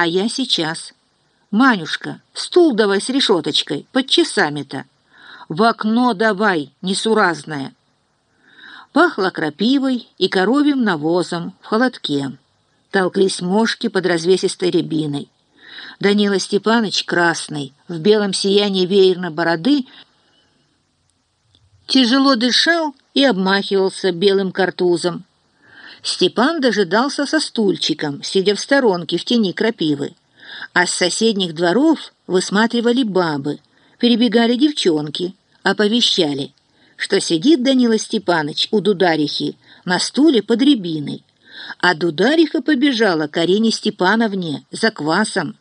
а я сейчас. Манюшка, стул давай с решеточкой, под часами-то. В окно давай, несуразная. Пахло крапивой и коровьим навозом в холодке. Толклись мошки под развесистой рябиной. Данила Степанович красный, в белом сиянии веерной бороды, тяжело дышал и обмахивался белым картузом. Степан дожидался со стульчиком, сидя в сторонке в тени крапивы. А с соседних дворов высматривали бабы, перебегали девчонки, оповещали, что сидит Данила Степанович у Дударихи на стуле под рябиной, а Дудариха побежала к Арине Степановне за квасом,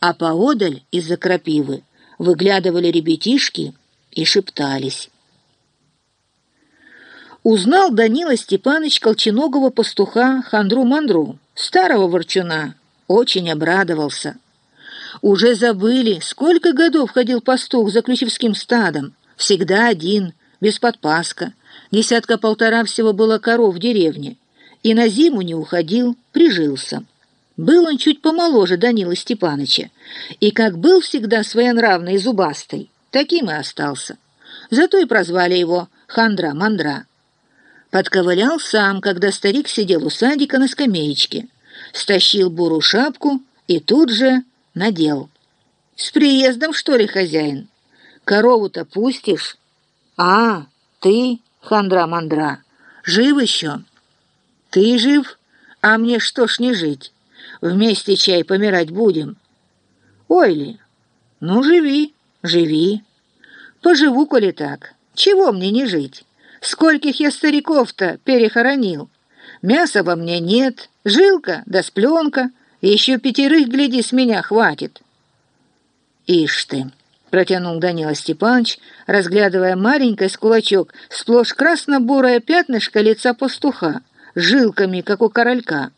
а поодаль из-за крапивы выглядывали ребятишки и шептались. Узнал Данила Степанович колченогого пастуха Хандру-Мандру, старого ворчуна, очень обрадовался. Уже забыли, сколько годов ходил пастух за ключевским стадом, всегда один, без подпаска, десятка-полтора всего было коров в деревне, и на зиму не уходил, прижился. Был он чуть помоложе Данила Степаныча, и как был всегда своенравный и зубастый, таким и остался. Зато и прозвали его Хандра-Мандра. Подковылял сам, когда старик сидел у садика на скамеечке, стащил буру шапку и тут же надел. «С приездом, что ли, хозяин? Корову-то пустишь?» «А, ты, Хандра-Мандра, жив еще?» «Ты жив? А мне что ж не жить?» Вместе чай помирать будем. Ой ли, ну живи, живи. Поживу, коли так. Чего мне не жить? Скольких я стариков-то перехоронил. Мяса во мне нет, жилка да спленка. Еще пятерых, гляди, с меня хватит. Ишь ты, протянул Данила Степанович, разглядывая маленький с кулачок, сплошь красно-бурое пятнышко лица пастуха, жилками, как у королька.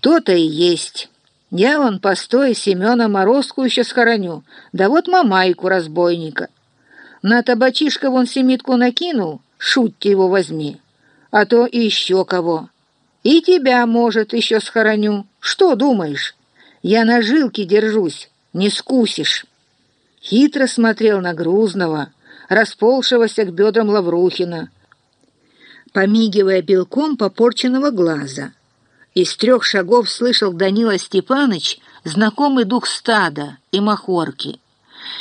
То-то и есть. Я вон постой Семена Морозку еще схороню, да вот мамайку разбойника. На табачишка вон семитку накинул, шутьте его возьми, а то и еще кого. И тебя, может, еще схороню. Что думаешь? Я на жилке держусь, не скусишь. Хитро смотрел на Грузного, расползшегося к бедрам Лаврухина, помигивая белком попорченного глаза — из трех шагов слышал Данила Степаныч знакомый дух стада и махорки.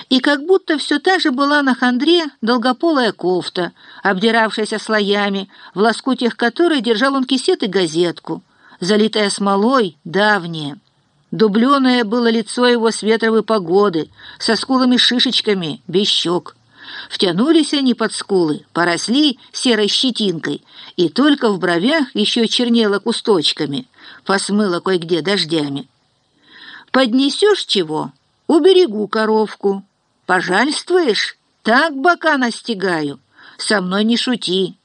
И как будто все та же была на хандре долгополая кофта, обдиравшаяся слоями, в лоскутях которой держал он кисет и газетку, залитая смолой, давняя. Дубленое было лицо его с ветровой погоды, со скулами шишечками, без щек. Втянулись они под скулы, поросли серой щетинкой, и только в бровях еще чернело кусточками, посмыло кое-где дождями. «Поднесешь чего? Уберегу коровку. Пожальствуешь? Так бока настигаю. Со мной не шути.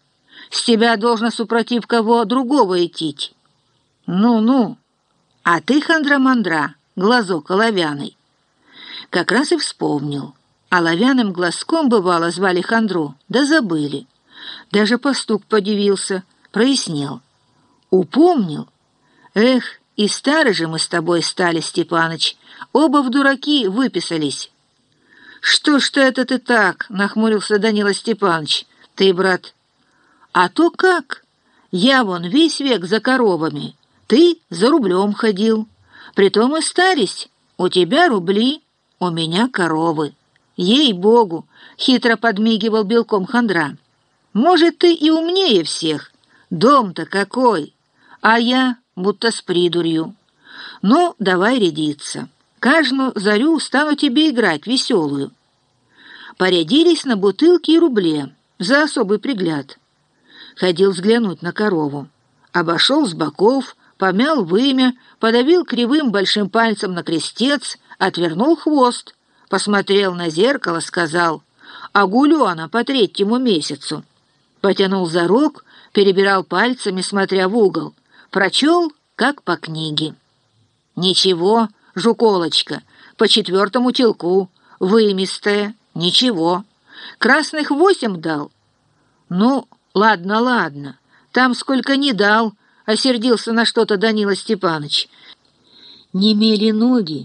С тебя должно, супротив кого другого идти. Ну-ну, а ты, хандра-мандра, глазок оловяный». Как раз и вспомнил. Оловянным глазком, бывало, звали хандру, да забыли. Даже пастух подивился, прояснил. Упомнил. Эх, и старый же мы с тобой стали, Степаныч. Оба в дураки выписались. Что ж это ты так, нахмурился Данила Степаныч. Ты, брат. А то как? Я вон весь век за коровами. Ты за рублем ходил. Притом и старись. У тебя рубли, у меня коровы. Ей-богу, хитро подмигивал белком хандра. Может, ты и умнее всех. Дом-то какой. А я будто с придурью. Ну, давай рядиться. Каждую зарю стану тебе играть веселую. Порядились на бутылки и рубле за особый пригляд. Ходил взглянуть на корову. Обошел с боков, помял вымя, подавил кривым большим пальцем на крестец, отвернул хвост, посмотрел на зеркало, сказал, «А гулю она по третьему месяцу» потянул за рук, перебирал пальцами, смотря в угол, прочел, как по книге. «Ничего, жуколочка, по четвертому телку, вымистая, ничего. Красных восемь дал». «Ну, ладно, ладно, там сколько не дал», — осердился на что-то Данила Степаныч. немели ноги,